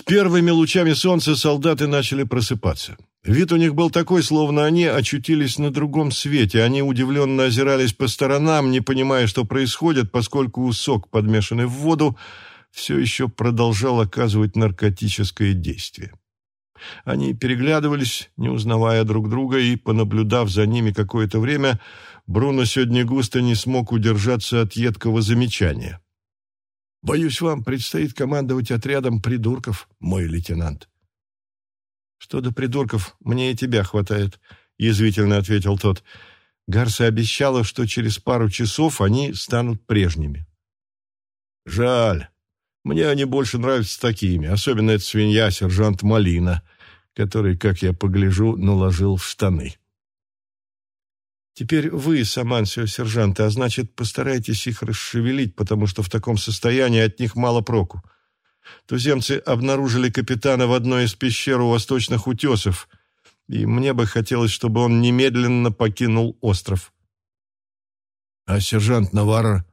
С первыми лучами солнца солдаты начали просыпаться. Вид у них был такой, словно они очутились на другом свете. Они удивленно озирались по сторонам, не понимая, что происходит, поскольку сок, подмешанный в воду, все еще продолжал оказывать наркотическое действие. Они переглядывались, не узнавая друг друга, и, понаблюдав за ними какое-то время, Бруно сегодня густо не смог удержаться от едкого замечания. «Боюсь, вам предстоит командовать отрядом придурков, мой лейтенант». «Что до придурков, мне и тебя хватает», — язвительно ответил тот. Гарса обещала, что через пару часов они станут прежними. «Жаль. Мне они больше нравятся такими, особенно эта свинья, сержант Малина, который, как я погляжу, наложил в штаны». Теперь вы, Самансио, сержанты, а значит, постарайтесь их расшевелить, потому что в таком состоянии от них мало проку. Туземцы обнаружили капитана в одной из пещер у восточных утесов, и мне бы хотелось, чтобы он немедленно покинул остров. А сержант Наварро?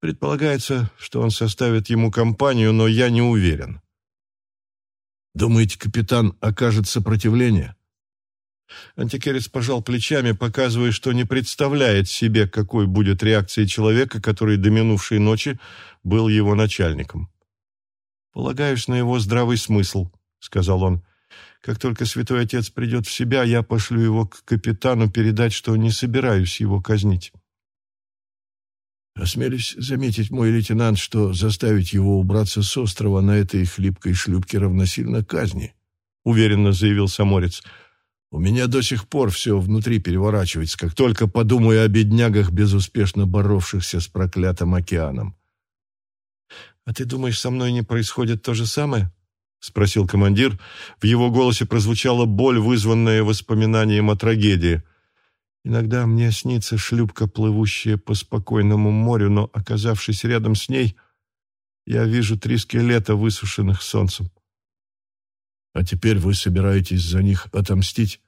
Предполагается, что он составит ему компанию, но я не уверен. Думаете, капитан окажет сопротивление? Антикерец пожал плечами, показывая, что не представляет себе, какой будет реакция человека, который до минувшей ночи был его начальником. «Полагаюсь на его здравый смысл», — сказал он. «Как только святой отец придет в себя, я пошлю его к капитану передать, что не собираюсь его казнить». «Осмелюсь заметить, мой лейтенант, что заставить его убраться с острова на этой хлипкой шлюпке равносильно казни», — уверенно заявил Саморец. «У меня до сих пор все внутри переворачивается, как только подумаю о беднягах, безуспешно боровшихся с проклятым океаном». «А ты думаешь, со мной не происходит то же самое?» — спросил командир. В его голосе прозвучала боль, вызванная воспоминанием о трагедии. «Иногда мне снится шлюпка, плывущая по спокойному морю, но, оказавшись рядом с ней, я вижу три скелета, высушенных солнцем». «А теперь вы собираетесь за них отомстить?»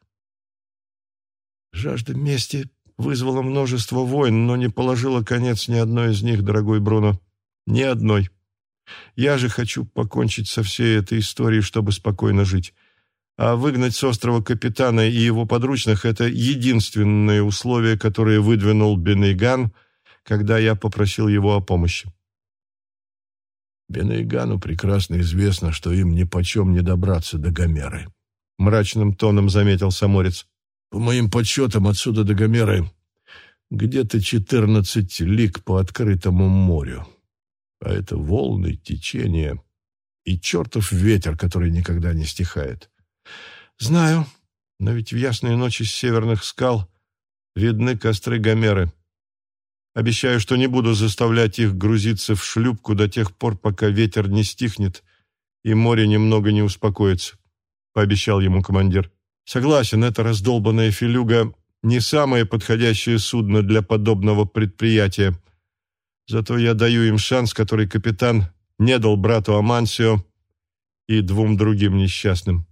«Жажда мести вызвала множество войн, но не положила конец ни одной из них, дорогой Бруно. Ни одной». Я же хочу покончить со всей этой историей, чтобы спокойно жить. А выгнать с острова капитана и его подручных – это единственное условие, которое выдвинул Бенейган, когда я попросил его о помощи. Бенейгану прекрасно известно, что им нипочем не добраться до Гомеры. Мрачным тоном заметил Саморец. По моим подсчетам, отсюда до Гомеры где-то четырнадцать лиг по открытому морю а это волны, течение и чертов ветер, который никогда не стихает. Знаю, но ведь в ясные ночи с северных скал видны костры Гомеры. Обещаю, что не буду заставлять их грузиться в шлюпку до тех пор, пока ветер не стихнет и море немного не успокоится, — пообещал ему командир. Согласен, эта раздолбанная филюга не самое подходящее судно для подобного предприятия, Зато я даю им шанс, который капитан не дал брату Амансио и двум другим несчастным.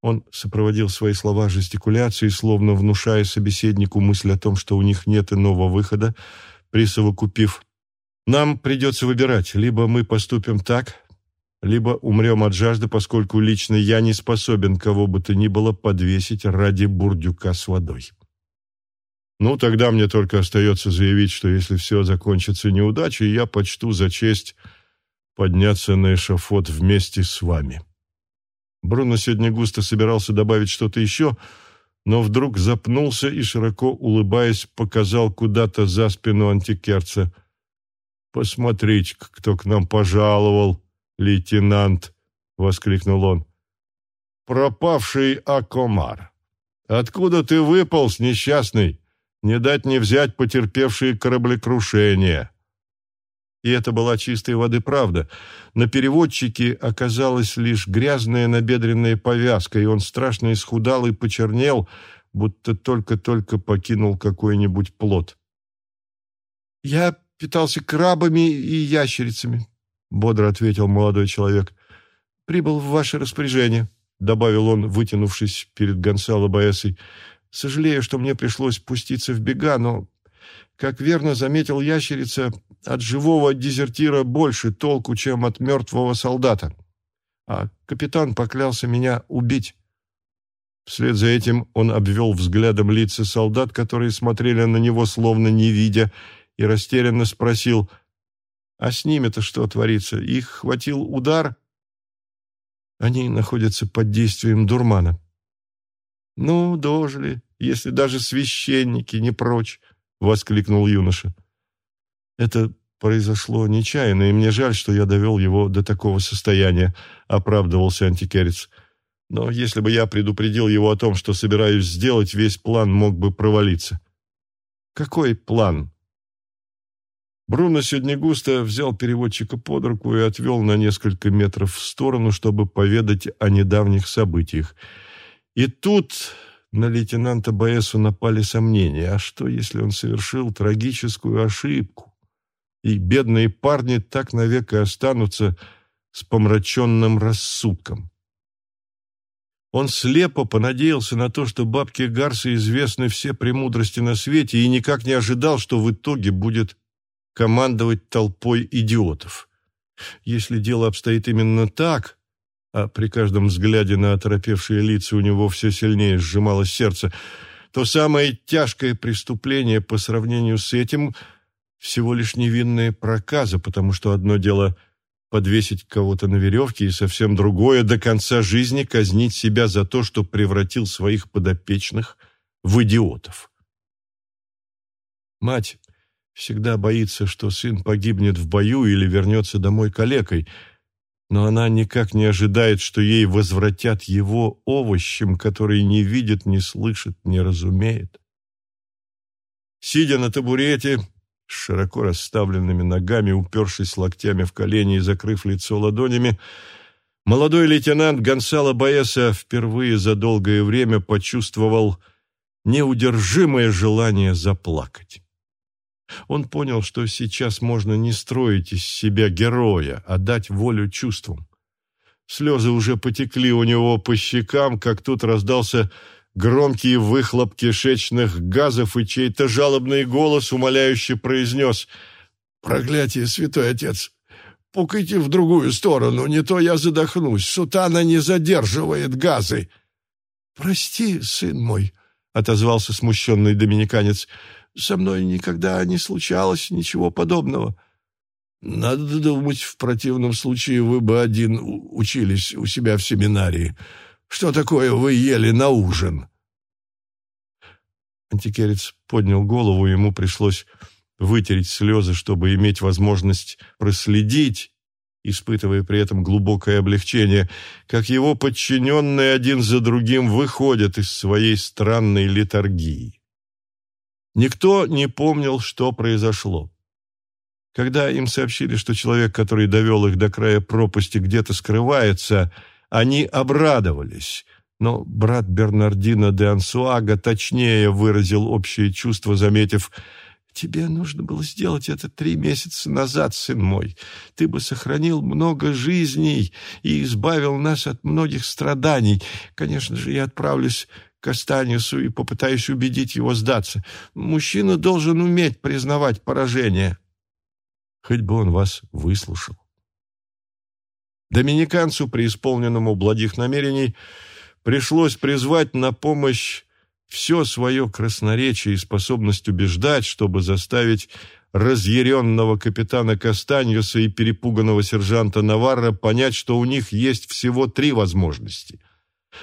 Он сопроводил свои слова жестикуляцией, словно внушая собеседнику мысль о том, что у них нет иного выхода, присовокупив. «Нам придется выбирать, либо мы поступим так, либо умрем от жажды, поскольку лично я не способен кого бы то ни было подвесить ради бурдюка с водой». Ну, тогда мне только остается заявить, что если все закончится неудачей, я почту за честь подняться на эшафот вместе с вами. Бруно сегодня густо собирался добавить что-то еще, но вдруг запнулся и, широко улыбаясь, показал куда-то за спину антикерца. «Посмотрите, кто к нам пожаловал, лейтенант!» — воскликнул он. «Пропавший Акомар! Откуда ты выполз, несчастный?» не дать не взять потерпевшие кораблекрушение. И это была чистой воды правда. На переводчике оказалась лишь грязная набедренная повязка, и он страшно исхудал и почернел, будто только-только покинул какой-нибудь плод. «Я питался крабами и ящерицами», — бодро ответил молодой человек. «Прибыл в ваше распоряжение», — добавил он, вытянувшись перед Гонсало Баэсой. Сожалею, что мне пришлось пуститься в бега, но, как верно заметил ящерица, от живого дезертира больше толку, чем от мертвого солдата. а капитан поклялся меня убить. Вслед за этим он обвел взглядом лица солдат, которые смотрели на него, словно не видя, и растерянно спросил, «А с ними-то что творится? Их хватил удар?» «Они находятся под действием дурмана». «Ну, дожили, если даже священники не прочь», — воскликнул юноша. «Это произошло нечаянно, и мне жаль, что я довел его до такого состояния», — оправдывался антикерец. «Но если бы я предупредил его о том, что собираюсь сделать, весь план мог бы провалиться». «Какой план?» Бруно Седнегуста взял переводчика под руку и отвел на несколько метров в сторону, чтобы поведать о недавних событиях. И тут на лейтенанта Баэсу напали сомнения. А что, если он совершил трагическую ошибку? И бедные парни так навек и останутся с помраченным рассудком. Он слепо понадеялся на то, что бабке Гарса известны все премудрости на свете, и никак не ожидал, что в итоге будет командовать толпой идиотов. Если дело обстоит именно так, а при каждом взгляде на оторопевшие лица у него все сильнее сжималось сердце, то самое тяжкое преступление по сравнению с этим всего лишь невинная проказа, потому что одно дело подвесить кого-то на веревке, и совсем другое до конца жизни казнить себя за то, что превратил своих подопечных в идиотов. Мать всегда боится, что сын погибнет в бою или вернется домой калекой – но она никак не ожидает, что ей возвратят его овощем, который не видит, не слышит, не разумеет. Сидя на табурете, с широко расставленными ногами, упершись локтями в колени и закрыв лицо ладонями, молодой лейтенант Гонсало Баеса впервые за долгое время почувствовал неудержимое желание заплакать. Он понял, что сейчас можно не строить из себя героя, а дать волю чувствам. Слезы уже потекли у него по щекам, как тут раздался громкий выхлоп кишечных газов, и чей-то жалобный голос умоляюще произнес «Проклятие, святой отец! Пукайте в другую сторону, не то я задохнусь, сутана не задерживает газы!» «Прости, сын мой», — отозвался смущенный доминиканец, — со мной никогда не случалось ничего подобного. Надо думать, в противном случае вы бы один учились у себя в семинарии. Что такое вы ели на ужин?» Антикерец поднял голову, ему пришлось вытереть слезы, чтобы иметь возможность проследить, испытывая при этом глубокое облегчение, как его подчиненные один за другим выходят из своей странной литургии. Никто не помнил, что произошло. Когда им сообщили, что человек, который довел их до края пропасти, где-то скрывается, они обрадовались. Но брат Бернардино де Ансуага точнее выразил общее чувство, заметив «Тебе нужно было сделать это три месяца назад, сын мой. Ты бы сохранил много жизней и избавил нас от многих страданий. Конечно же, я отправлюсь Кастанису и попытаюсь убедить его сдаться. Мужчина должен уметь признавать поражение. Хоть бы он вас выслушал. Доминиканцу, преисполненному благих намерений, пришлось призвать на помощь все свое красноречие и способность убеждать, чтобы заставить разъяренного капитана Кастаньоса и перепуганного сержанта Наварра понять, что у них есть всего три возможности.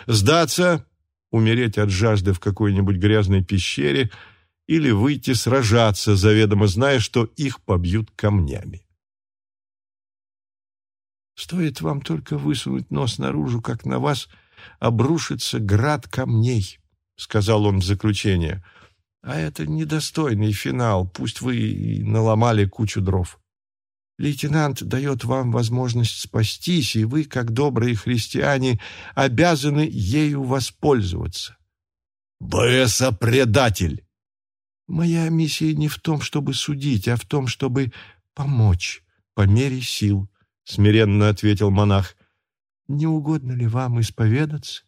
Сдаться умереть от жажды в какой-нибудь грязной пещере или выйти сражаться, заведомо зная, что их побьют камнями. Стоит вам только высунуть нос наружу, как на вас обрушится град камней, — сказал он в заключение. А это недостойный финал, пусть вы и наломали кучу дров. Лейтенант дает вам возможность спастись, и вы, как добрые христиане, обязаны ею воспользоваться. Беса предатель! Моя миссия не в том, чтобы судить, а в том, чтобы помочь по мере сил, — смиренно ответил монах. Не угодно ли вам исповедаться?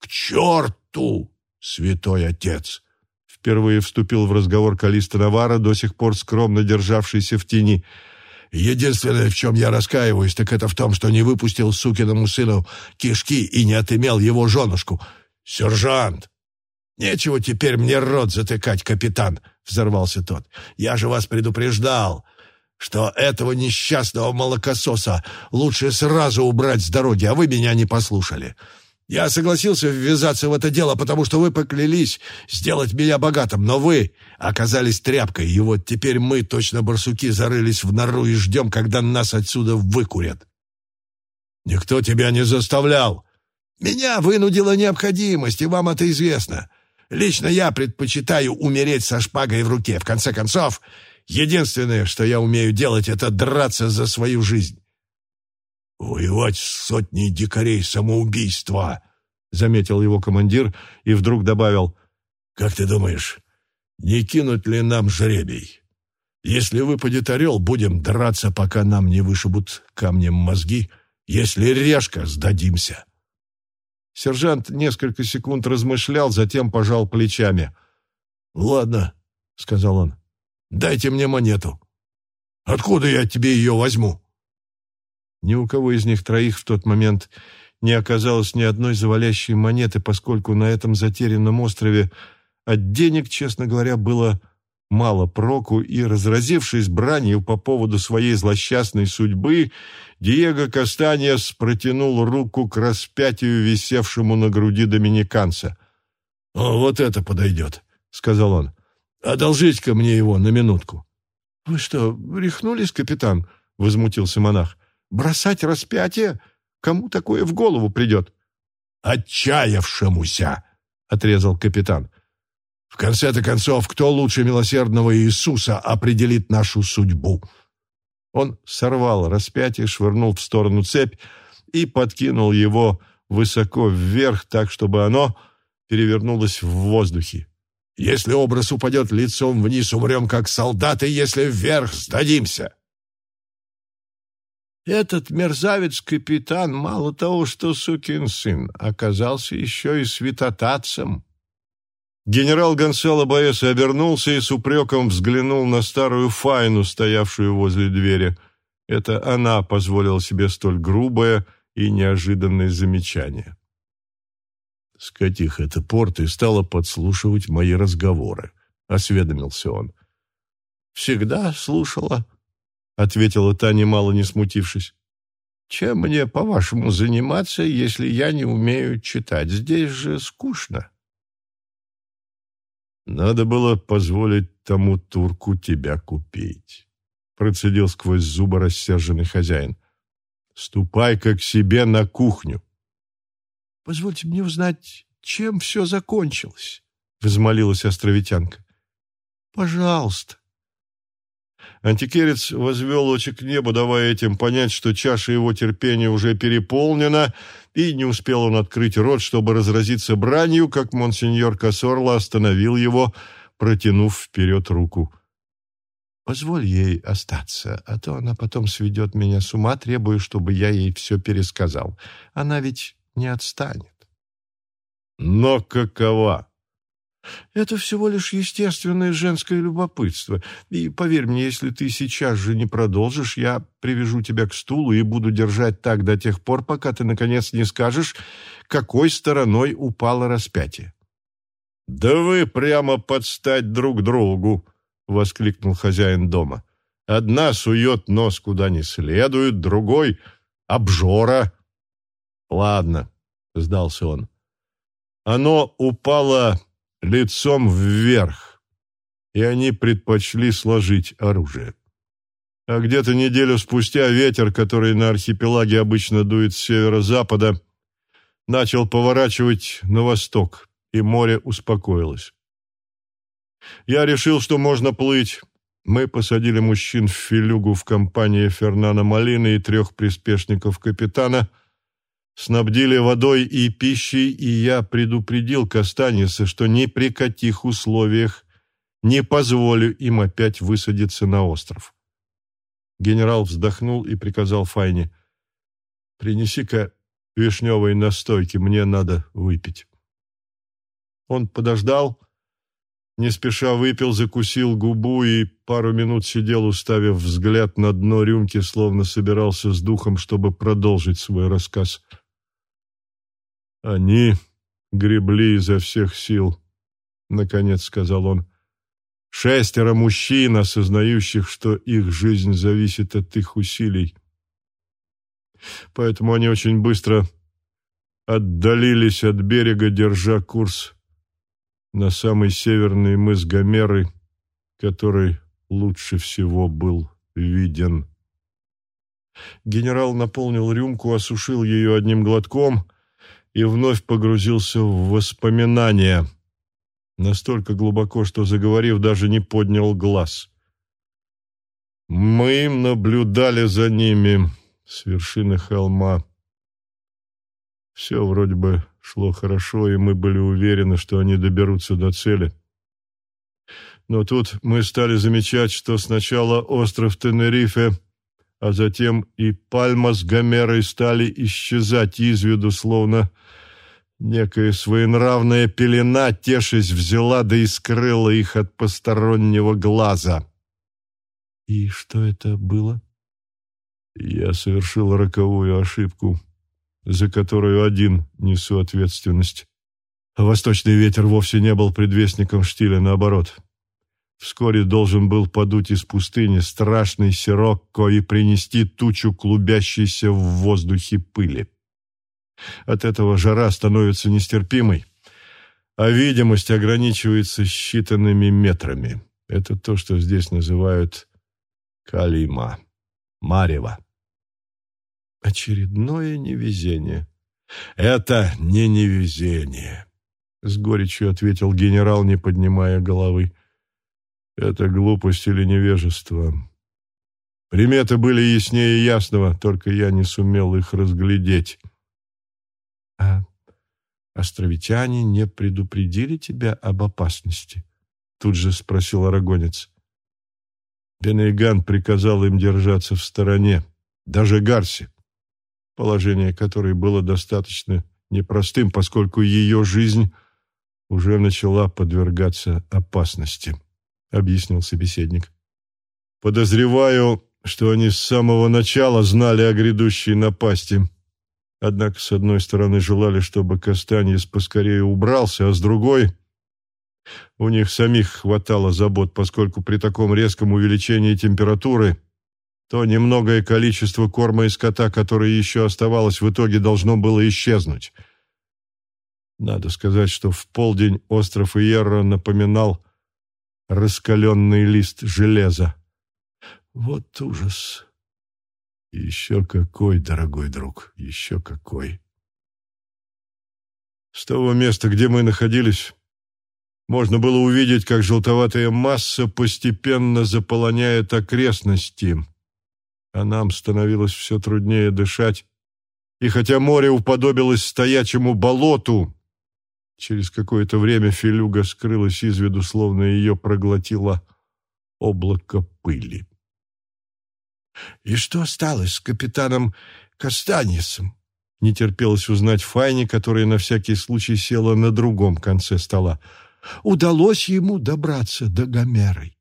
К черту, святой отец! Впервые вступил в разговор Калиста Навара, до сих пор скромно державшийся в тени — Единственное, в чем я раскаиваюсь, так это в том, что не выпустил сукиному сыну кишки и не отымел его женушку. Сержант! Нечего теперь мне рот затыкать, капитан, — взорвался тот. Я же вас предупреждал, что этого несчастного молокососа лучше сразу убрать с дороги, а вы меня не послушали. Я согласился ввязаться в это дело, потому что вы поклялись сделать меня богатым, но вы оказались тряпкой, и вот теперь мы, точно барсуки, зарылись в нору и ждем, когда нас отсюда выкурят. Никто тебя не заставлял. Меня вынудила необходимость, и вам это известно. Лично я предпочитаю умереть со шпагой в руке. В конце концов, единственное, что я умею делать, это драться за свою жизнь. «Воевать с сотней дикарей самоубийства!» — заметил его командир и вдруг добавил. «Как ты думаешь, не кинуть ли нам жребий? Если выпадет орел, будем драться, пока нам не вышибут камнем мозги. Если решка, сдадимся». Сержант несколько секунд размышлял, затем пожал плечами. «Ладно», — сказал он, — «дайте мне монету. Откуда я тебе ее возьму?» Ни у кого из них троих в тот момент не оказалось ни одной завалящей монеты, поскольку на этом затерянном острове от денег, честно говоря, было мало проку, и, разразившись бранью по поводу своей злосчастной судьбы, Диего Кастаньес протянул руку к распятию, висевшему на груди доминиканца. «О, вот это подойдет», — сказал он. «Одолжите-ка мне его на минутку». «Вы что, рехнулись, капитан?» — возмутился монах. Бросать распятие? Кому такое в голову придет? «Отчаявшемуся!» — отрезал капитан. «В конце-то концов, кто лучше милосердного Иисуса определит нашу судьбу?» Он сорвал распятие, швырнул в сторону цепь и подкинул его высоко вверх, так, чтобы оно перевернулось в воздухе. «Если образ упадет лицом вниз, умрем как солдаты, если вверх, сдадимся!» Этот мерзавец-капитан мало того, что сукин сын, оказался еще и святотатцем. Генерал Гонсало Баэс обернулся и с упреком взглянул на старую Файну, стоявшую возле двери. Это она позволила себе столь грубое и неожиданное замечание. «Скотиха это порт и стала подслушивать мои разговоры», — осведомился он. «Всегда слушала», — ответила та, немало не смутившись. «Чем мне, по-вашему, заниматься, если я не умею читать? Здесь же скучно». «Надо было позволить тому турку тебя купить», — процедил сквозь зубы рассерженный хозяин. «Ступай-ка к себе на кухню». «Позвольте мне узнать, чем все закончилось», — взмолилась островитянка. «Пожалуйста». Антикерец возвел очи к небу, давая этим понять, что чаша его терпения уже переполнена, и не успел он открыть рот, чтобы разразиться бранью, как монсеньор Кассорла остановил его, протянув вперед руку. «Позволь ей остаться, а то она потом сведет меня с ума, требуя, чтобы я ей все пересказал. Она ведь не отстанет». «Но какова?» Это всего лишь естественное женское любопытство. И поверь мне, если ты сейчас же не продолжишь, я привяжу тебя к стулу и буду держать так до тех пор, пока ты, наконец, не скажешь, какой стороной упало распятие. — Да вы прямо подстать друг другу! — воскликнул хозяин дома. — Одна сует нос куда не следует, другой — обжора. — Ладно, — сдался он. Оно упало лицом вверх, и они предпочли сложить оружие. А где-то неделю спустя ветер, который на архипелаге обычно дует с северо-запада, начал поворачивать на восток, и море успокоилось. Я решил, что можно плыть. Мы посадили мужчин в филюгу в компании Фернана Малины и трех приспешников капитана – снабдили водой и пищей, и я предупредил Кастаниса, что ни при каких условиях не позволю им опять высадиться на остров. Генерал вздохнул и приказал Файне, «Принеси-ка вишневой настойки, мне надо выпить». Он подождал, не спеша выпил, закусил губу и пару минут сидел, уставив взгляд на дно рюмки, словно собирался с духом, чтобы продолжить свой рассказ. «Они гребли изо всех сил», — наконец сказал он. «Шестеро мужчин, осознающих, что их жизнь зависит от их усилий. Поэтому они очень быстро отдалились от берега, держа курс на самый северный мыс Гомеры, который лучше всего был виден. Генерал наполнил рюмку, осушил ее одним глотком и вновь погрузился в воспоминания, настолько глубоко, что, заговорив, даже не поднял глаз. Мы наблюдали за ними с вершины холма. Все вроде бы шло хорошо, и мы были уверены, что они доберутся до цели. Но тут мы стали замечать, что сначала остров Тенерифе, а затем и Пальма с Гомерой стали исчезать из виду, словно некая своенравная пелена, тешись, взяла да и скрыла их от постороннего глаза. «И что это было?» Я совершил роковую ошибку за которую один несу ответственность. Восточный ветер вовсе не был предвестником штиля, наоборот. Вскоре должен был подуть из пустыни страшный сирокко и принести тучу клубящейся в воздухе пыли. От этого жара становится нестерпимой, а видимость ограничивается считанными метрами. Это то, что здесь называют калима, марева. Очередное невезение. Это не невезение, с горечью ответил генерал, не поднимая головы. Это глупость или невежество. Приметы были яснее ясного, только я не сумел их разглядеть. А островитяне не предупредили тебя об опасности? Тут же спросил арагонец. Бенейган приказал им держаться в стороне, даже Гарси положение которой было достаточно непростым, поскольку ее жизнь уже начала подвергаться опасности, объяснил собеседник. Подозреваю, что они с самого начала знали о грядущей напасти. Однако, с одной стороны, желали, чтобы Кастаньес поскорее убрался, а с другой... У них самих хватало забот, поскольку при таком резком увеличении температуры то немногое количество корма и скота, которое еще оставалось, в итоге должно было исчезнуть. Надо сказать, что в полдень остров Иерро напоминал раскаленный лист железа. Вот ужас! Еще какой, дорогой друг, еще какой! С того места, где мы находились, можно было увидеть, как желтоватая масса постепенно заполоняет окрестности — а нам становилось все труднее дышать. И хотя море уподобилось стоячему болоту, через какое-то время Филюга скрылась из виду, словно ее проглотило облако пыли. «И что стало с капитаном Кастанисом?» Не терпелось узнать Файне, которая на всякий случай села на другом конце стола. «Удалось ему добраться до Гомеры?»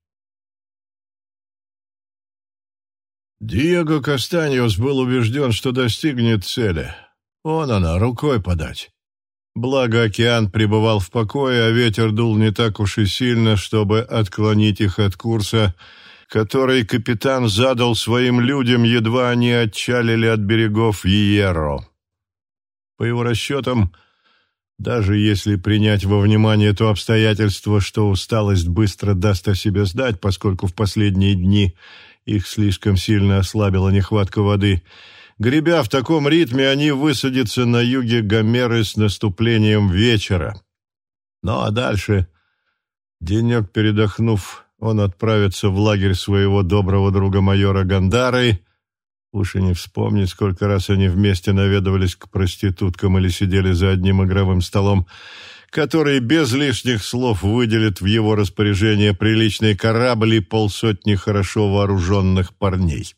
Диего Кастаньос был убежден, что достигнет цели. Он она, рукой подать. Благо океан пребывал в покое, а ветер дул не так уж и сильно, чтобы отклонить их от курса, который капитан задал своим людям, едва они отчалили от берегов Иеро. По его расчетам, даже если принять во внимание то обстоятельство, что усталость быстро даст о себе сдать, поскольку в последние дни их слишком сильно ослабила нехватка воды. Гребя в таком ритме, они высадятся на юге Гомеры с наступлением вечера. Ну а дальше, денек передохнув, он отправится в лагерь своего доброго друга майора Гандары. Уж и не вспомнить, сколько раз они вместе наведывались к проституткам или сидели за одним игровым столом который без лишних слов выделит в его распоряжение приличный корабль и полсотни хорошо вооруженных парней.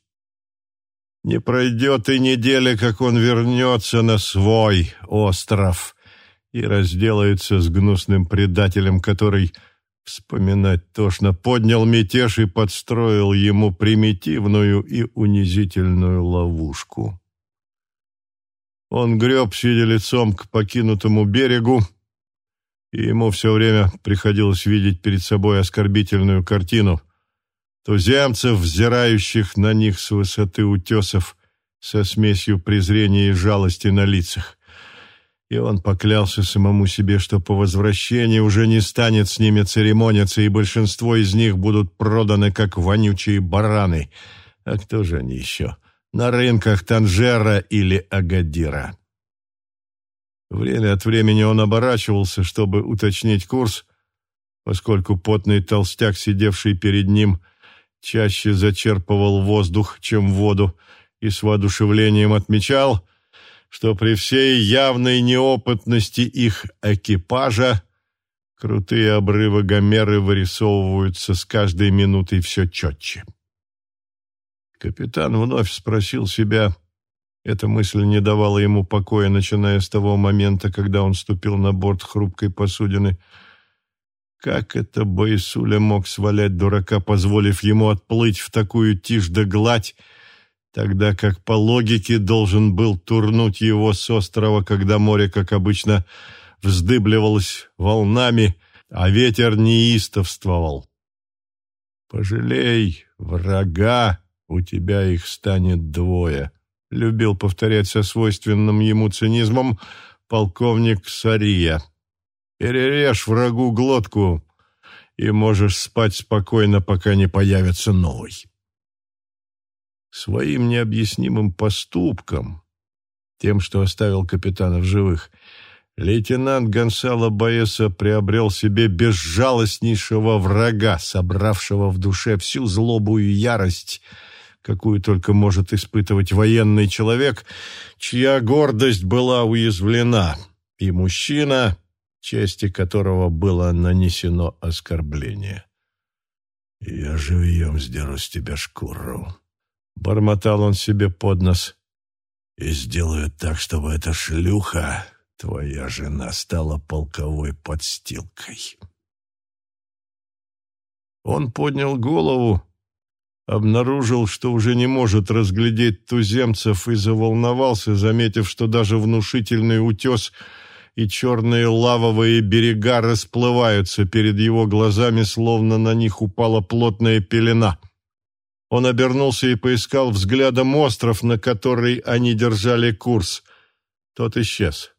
Не пройдет и неделя, как он вернется на свой остров и разделается с гнусным предателем, который Вспоминать тошно. Поднял мятеж и подстроил ему примитивную и унизительную ловушку. Он греб, сидя лицом к покинутому берегу, и ему все время приходилось видеть перед собой оскорбительную картину туземцев, взирающих на них с высоты утесов со смесью презрения и жалости на лицах и он поклялся самому себе, что по возвращении уже не станет с ними церемониться, и большинство из них будут проданы, как вонючие бараны. А кто же они еще? На рынках Танжера или Агадира. Время от времени он оборачивался, чтобы уточнить курс, поскольку потный толстяк, сидевший перед ним, чаще зачерпывал воздух, чем воду, и с воодушевлением отмечал — что при всей явной неопытности их экипажа крутые обрывы Гомеры вырисовываются с каждой минутой все четче. Капитан вновь спросил себя, эта мысль не давала ему покоя, начиная с того момента, когда он ступил на борт хрупкой посудины, как это Боисуля мог свалять дурака, позволив ему отплыть в такую тишь да гладь, тогда как по логике должен был турнуть его с острова, когда море, как обычно, вздыбливалось волнами, а ветер неистовствовал. «Пожалей врага, у тебя их станет двое», — любил повторять со свойственным ему цинизмом полковник Сария. «Перережь врагу глотку, и можешь спать спокойно, пока не появится новый». Своим необъяснимым поступком, тем, что оставил капитана в живых, лейтенант Гонсало Баеса приобрел себе безжалостнейшего врага, собравшего в душе всю злобу и ярость, какую только может испытывать военный человек, чья гордость была уязвлена, и мужчина, чести которого было нанесено оскорбление. «Я живьем сдеру с тебя шкуру», Бормотал он себе под нос. «И сделаю так, чтобы эта шлюха, твоя жена, стала полковой подстилкой». Он поднял голову, обнаружил, что уже не может разглядеть туземцев и заволновался, заметив, что даже внушительный утес и черные лавовые берега расплываются перед его глазами, словно на них упала плотная пелена. Он обернулся и поискал взглядом остров, на который они держали курс. Тот исчез.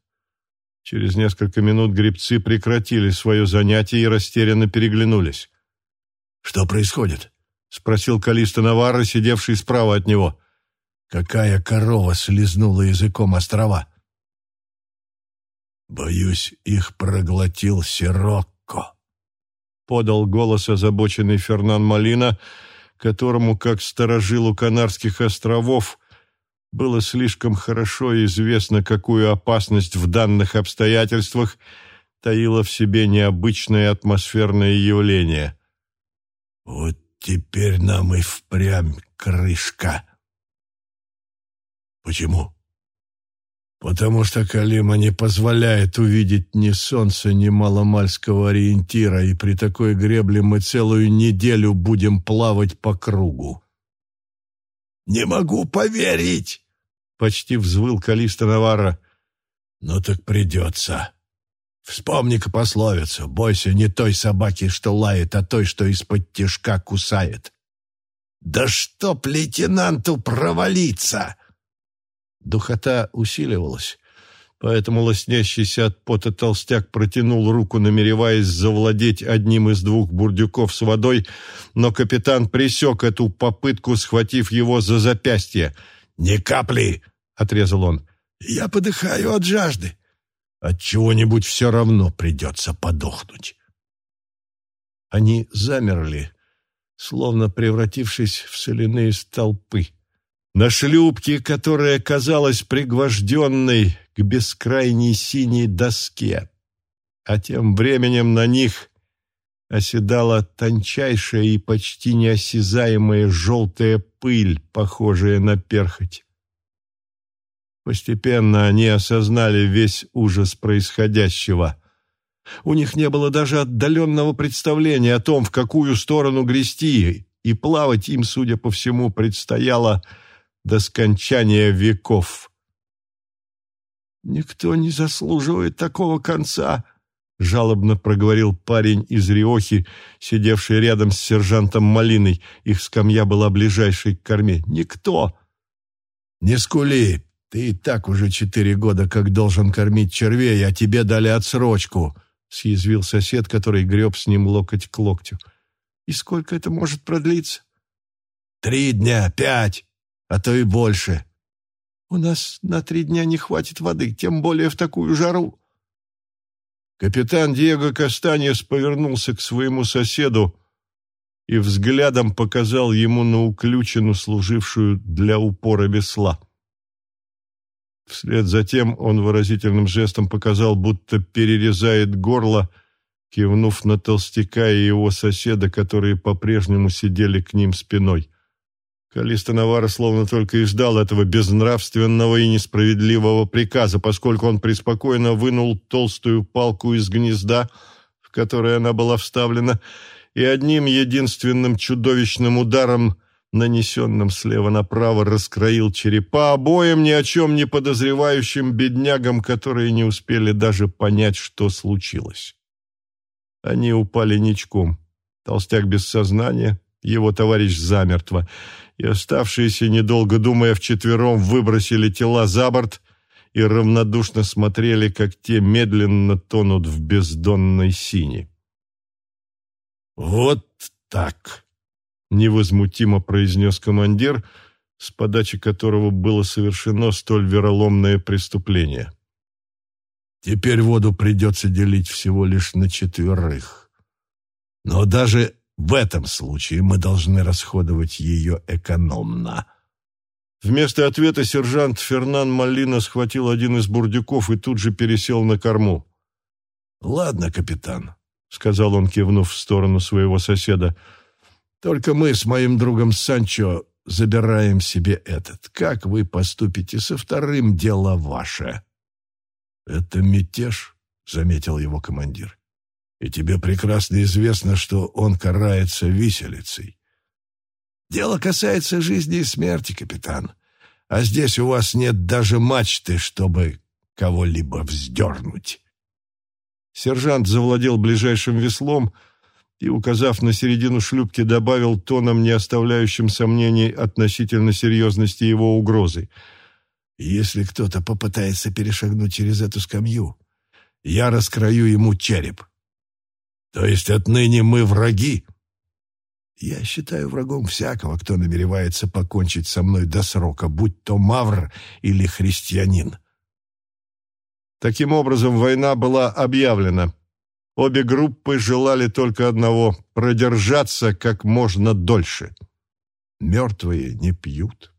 Через несколько минут гребцы прекратили свое занятие и растерянно переглянулись. «Что происходит?» — спросил Калиста Наварра, сидевший справа от него. «Какая корова слезнула языком острова?» «Боюсь, их проглотил Сирокко», — подал голос озабоченный Фернан Малина, — которому, как сторожилу Канарских островов, было слишком хорошо известно, какую опасность в данных обстоятельствах таило в себе необычное атмосферное явление. «Вот теперь нам и впрямь крышка». «Почему?» Потому что Калима не позволяет увидеть ни солнца, ни маломальского ориентира, и при такой гребле мы целую неделю будем плавать по кругу. «Не могу поверить!» — почти взвыл Калиста Навара. «Ну так придется. Вспомни-ка пословицу. Бойся не той собаки, что лает, а той, что из-под тишка кусает». «Да чтоб лейтенанту провалиться!» Духота усиливалась, поэтому лоснящийся от пота толстяк протянул руку, намереваясь завладеть одним из двух бурдюков с водой, но капитан пресек эту попытку, схватив его за запястье. «Не капли!» — отрезал он. «Я подыхаю от жажды. От чего-нибудь все равно придется подохнуть». Они замерли, словно превратившись в соляные столпы на шлюпке, которая казалась пригвожденной к бескрайней синей доске, а тем временем на них оседала тончайшая и почти неосязаемая желтая пыль, похожая на перхоть. Постепенно они осознали весь ужас происходящего. У них не было даже отдаленного представления о том, в какую сторону грести, и плавать им, судя по всему, предстояло до скончания веков. «Никто не заслуживает такого конца», — жалобно проговорил парень из Риохи, сидевший рядом с сержантом Малиной. Их скамья была ближайшей к корме. «Никто!» «Не скули! Ты и так уже четыре года как должен кормить червей, а тебе дали отсрочку!» — съязвил сосед, который греб с ним локоть к локтю. «И сколько это может продлиться?» «Три дня, пять, а то и больше». «У нас на три дня не хватит воды, тем более в такую жару». Капитан Диего Кастаньес повернулся к своему соседу и взглядом показал ему на уключину, служившую для упора весла. Вслед за тем он выразительным жестом показал, будто перерезает горло, кивнув на толстяка и его соседа, которые по-прежнему сидели к ним спиной. Калиста Навара словно только и ждал этого безнравственного и несправедливого приказа, поскольку он преспокойно вынул толстую палку из гнезда, в которое она была вставлена, и одним единственным чудовищным ударом, нанесенным слева направо, раскроил черепа обоим ни о чем не подозревающим беднягам, которые не успели даже понять, что случилось. Они упали ничком. Толстяк без сознания, его товарищ замертво и оставшиеся, недолго думая, вчетвером выбросили тела за борт и равнодушно смотрели, как те медленно тонут в бездонной сине. «Вот так!» — невозмутимо произнес командир, с подачи которого было совершено столь вероломное преступление. «Теперь воду придется делить всего лишь на четверых. Но даже в этом случае мы должны расходовать ее экономно». Вместо ответа сержант Фернан Малина схватил один из бурдюков и тут же пересел на корму. «Ладно, капитан», — сказал он, кивнув в сторону своего соседа, — «только мы с моим другом Санчо забираем себе этот. Как вы поступите со вторым, дело ваше». «Это мятеж», — заметил его командир и тебе прекрасно известно, что он карается виселицей. Дело касается жизни и смерти, капитан, а здесь у вас нет даже мачты, чтобы кого-либо вздернуть. Сержант завладел ближайшим веслом и, указав на середину шлюпки, добавил тоном, не оставляющим сомнений относительно серьезности его угрозы. «Если кто-то попытается перешагнуть через эту скамью, я раскрою ему череп». То есть отныне мы враги? Я считаю врагом всякого, кто намеревается покончить со мной до срока, будь то мавр или христианин. Таким образом, война была объявлена. Обе группы желали только одного — продержаться как можно дольше. Мертвые не пьют.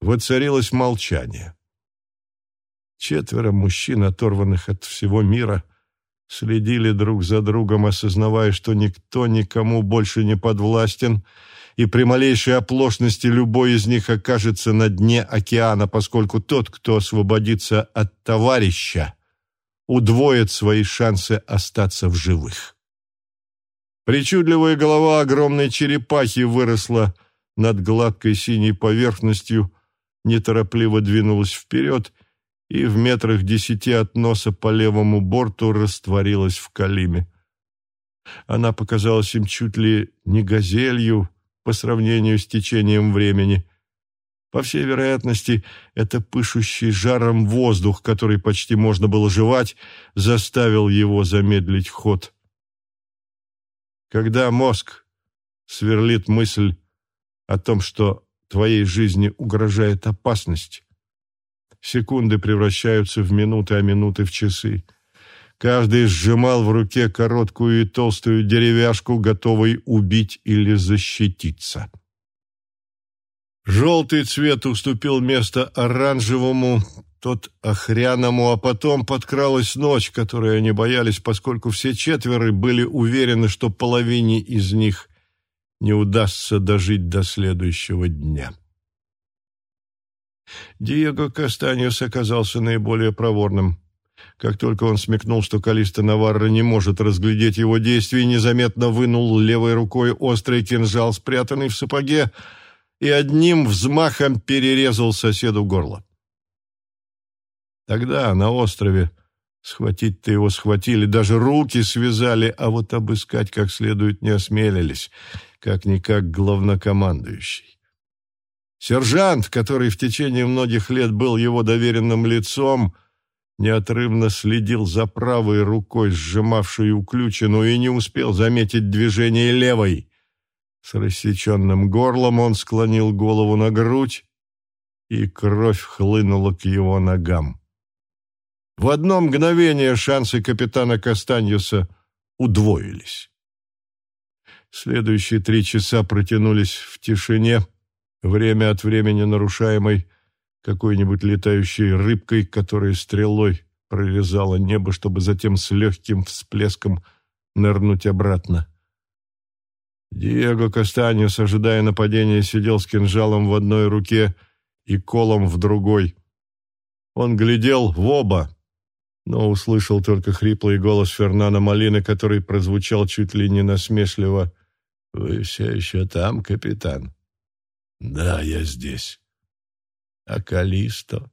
Воцарилось молчание. Четверо мужчин, оторванных от всего мира — следили друг за другом, осознавая, что никто никому больше не подвластен, и при малейшей оплошности любой из них окажется на дне океана, поскольку тот, кто освободится от товарища, удвоит свои шансы остаться в живых. Причудливая голова огромной черепахи выросла над гладкой синей поверхностью, неторопливо двинулась вперед — и в метрах десяти от носа по левому борту растворилась в калиме. Она показалась им чуть ли не газелью по сравнению с течением времени. По всей вероятности, это пышущий жаром воздух, который почти можно было жевать, заставил его замедлить ход. Когда мозг сверлит мысль о том, что твоей жизни угрожает опасность, Секунды превращаются в минуты, а минуты в часы. Каждый сжимал в руке короткую и толстую деревяшку, готовый убить или защититься. Желтый цвет уступил место оранжевому, тот охряному, а потом подкралась ночь, которой они боялись, поскольку все четверо были уверены, что половине из них не удастся дожить до следующего дня. Диего Кастаньос оказался наиболее проворным. Как только он смекнул, что Калиста Наварра не может разглядеть его действий, незаметно вынул левой рукой острый кинжал, спрятанный в сапоге, и одним взмахом перерезал соседу горло. Тогда на острове схватить-то его схватили, даже руки связали, а вот обыскать как следует не осмелились, как-никак главнокомандующий. Сержант, который в течение многих лет был его доверенным лицом, неотрывно следил за правой рукой, сжимавшей уключину, и не успел заметить движение левой. С рассеченным горлом он склонил голову на грудь, и кровь хлынула к его ногам. В одно мгновение шансы капитана Кастаньюса удвоились. Следующие три часа протянулись в тишине, время от времени нарушаемой какой-нибудь летающей рыбкой, которая стрелой прорезала небо, чтобы затем с легким всплеском нырнуть обратно. Диего Кастаньос, ожидая нападения, сидел с кинжалом в одной руке и колом в другой. Он глядел в оба, но услышал только хриплый голос Фернана Малины, который прозвучал чуть ли не насмешливо. «Вы все еще там, капитан?» «Да, я здесь». «А Калисто?»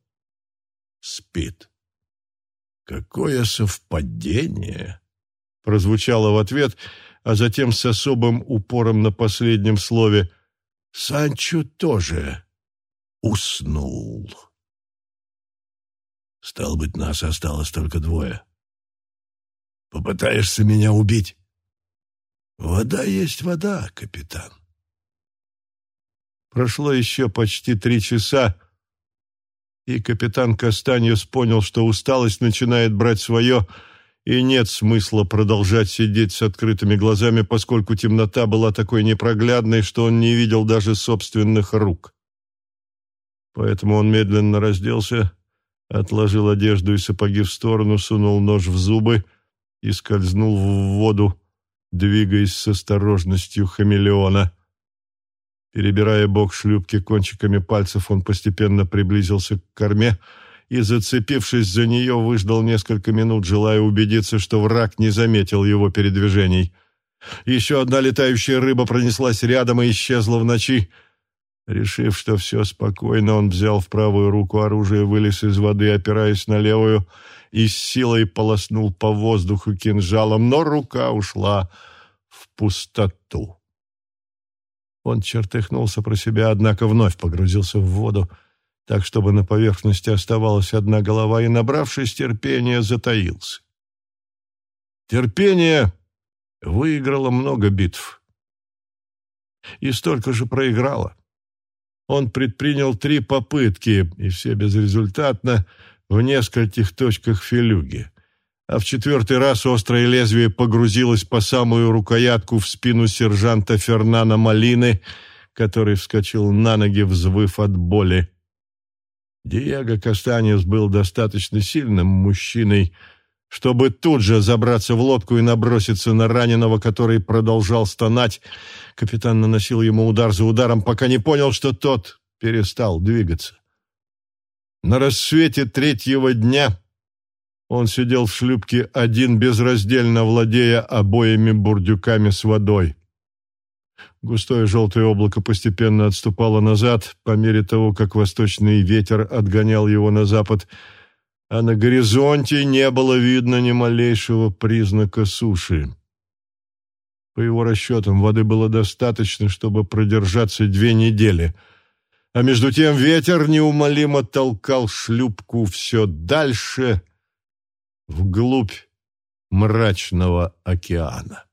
«Спит». «Какое совпадение!» прозвучало в ответ, а затем с особым упором на последнем слове «Санчо тоже уснул». Стал быть, нас осталось только двое. Попытаешься меня убить? Вода есть вода, капитан. Прошло еще почти три часа, и капитан Кастаньос понял, что усталость начинает брать свое, и нет смысла продолжать сидеть с открытыми глазами, поскольку темнота была такой непроглядной, что он не видел даже собственных рук. Поэтому он медленно разделся, отложил одежду и сапоги в сторону, сунул нож в зубы и скользнул в воду, двигаясь с осторожностью хамелеона. Перебирая бок шлюпки кончиками пальцев, он постепенно приблизился к корме и, зацепившись за нее, выждал несколько минут, желая убедиться, что враг не заметил его передвижений. Еще одна летающая рыба пронеслась рядом и исчезла в ночи. Решив, что все спокойно, он взял в правую руку оружие, вылез из воды, опираясь на левую, и с силой полоснул по воздуху кинжалом, но рука ушла в пустоту. Он чертыхнулся про себя, однако вновь погрузился в воду, так, чтобы на поверхности оставалась одна голова, и, набравшись терпения, затаился. Терпение выиграло много битв и столько же проиграло. Он предпринял три попытки, и все безрезультатно, в нескольких точках филюги. А в четвертый раз острое лезвие погрузилось по самую рукоятку в спину сержанта Фернана Малины, который вскочил на ноги, взвыв от боли. Диего Кастаньес был достаточно сильным мужчиной, чтобы тут же забраться в лодку и наброситься на раненого, который продолжал стонать. Капитан наносил ему удар за ударом, пока не понял, что тот перестал двигаться. На рассвете третьего дня он сидел в шлюпке один, безраздельно владея обоими бурдюками с водой. Густое желтое облако постепенно отступало назад, по мере того, как восточный ветер отгонял его на запад – а на горизонте не было видно ни малейшего признака суши. По его расчетам, воды было достаточно, чтобы продержаться две недели, а между тем ветер неумолимо толкал шлюпку все дальше, вглубь мрачного океана.